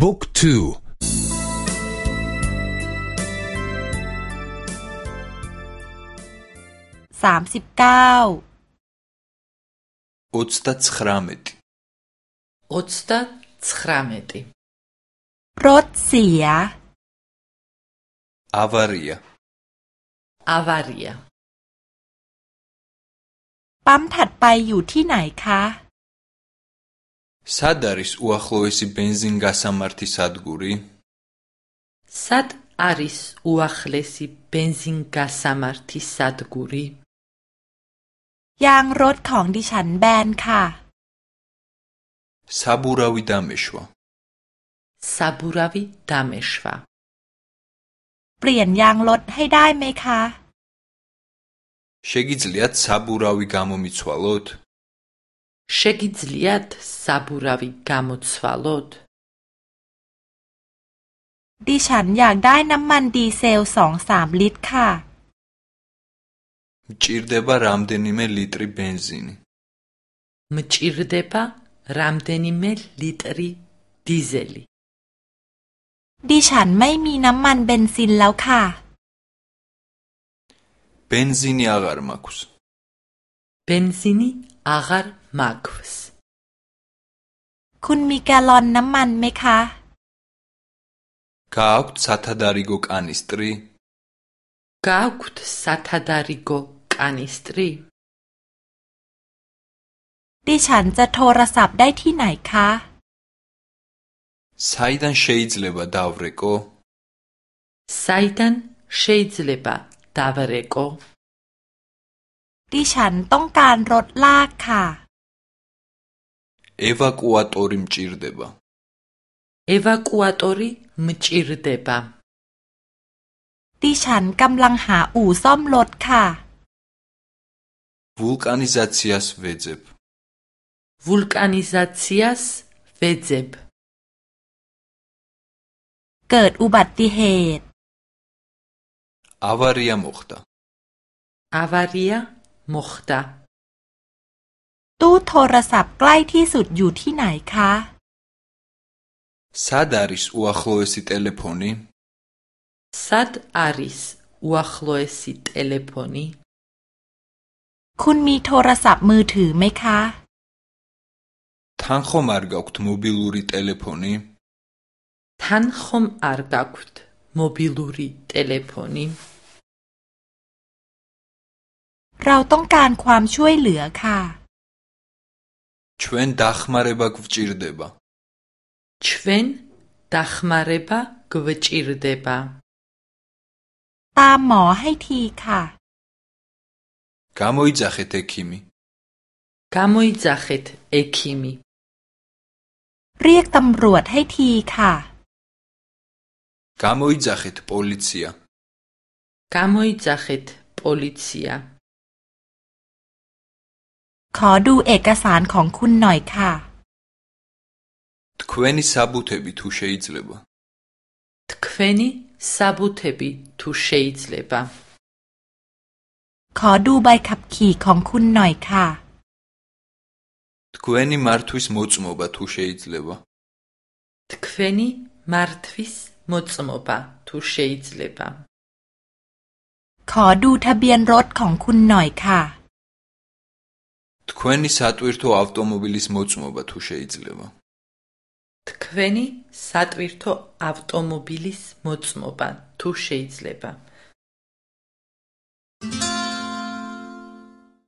บุ๊กทูสามสิบเก้าอุตสตัตสครามิติอุตสตัตสครามิติรถเสียอาวารียอาวารียปั๊มถัดไปอยู่ที่ไหนคะ სად არის უახლოესი ბენზინგასამართი სადგური სად არის უახლესი ბენზინგასამართი სადგური ยางรถของดิฉันแบนค่ะ საბურავი დამეშვა საბურავი დამეშვა เปลี่ยนยางรถให้ได้ไหมคะ შეგიძლიათ საბურავი გამომიცვალოთ შეგიძლიათ საბურავი გამოცვალოთ ดิฉันอยากได้น้ำมันดีเซลสองสามลิตรค่ะ მჭირდება რამდენიმე ლიტრი ბენზინი მჭირდება რამდენიმე ლიტრი დიზელი ดิฉันไม่มีน้ำมันเบนซินแล้วค่ะ ბენზინი აღარ მაქვს ბენზინი აღარ მაქვს คุณมีแกลลอนน้ำมันไหมคะ გააქვთ სათადარიგო კანისტრი გააქვთ სათადარიგო კანისტრი ดิฉันจะโทรศัพท์ได้ที่ไหนคะ საიდან შეიძლება დავრეკო საიდან შეიძლება დავრეკო ดิฉันต้องการรถลากค่ะ ევაკუატორი მჭირდება ევაკუატორი მჭირდება ดิฉันกำลังหาอู่ซ่อมรถค่ะ ვულკანიზაციას ვეძებ ვულკანიზაციას ვეძებ เกิดอุบัติเหตุ ავარია მოხდა ავარია მოხდა ตู้โทรศัพท์ใกล้ที่สุดอยู่ที่ไหนคะ სად არის უახლოესი ტელეფონი სად არის უახლოესი ტელეფონი คุณมีโทรศัพท์มือถือไหมคะ თან ხომ არ გაქვთ მობილური ტელეფონი თან ხომ არ გაქვთ მობილური ტელეფონი เราต้องการความช่วยเหลือค่ะ ჩვენ დახმარება გვჭირდება ჩვენ დახმარება გვჭირდება ตามหมอให้ทีค่ะ გამოიძახეთ ექიმი გამოიძახეთ ექიმი เรียกตำรวจให้ทีค่ะ გამოიძახეთ პოლიცია გამოიძახეთ პოლიცია ขอดูเอกสารของคุณหน่อยค่ะ თქვენი საბუთები თუ შეიძლება თქვენი საბუთები თუ შეიძლება ขอดูใบขับขี่ของคุณหน่อยค่ะ თქვენი მართვის მოწმობა თუ შეიძლება თქვენი მართვის მოწმობა თუ შეიძლება ขอดูทะเบียนรถของคุณหน่อยค่ะ თქვენი სატვირთო ავტომობილის მოწმობა თუ შეიძლება? თქვენი სატვირთო ავტომობილის მოწმობა თუ შეიძლება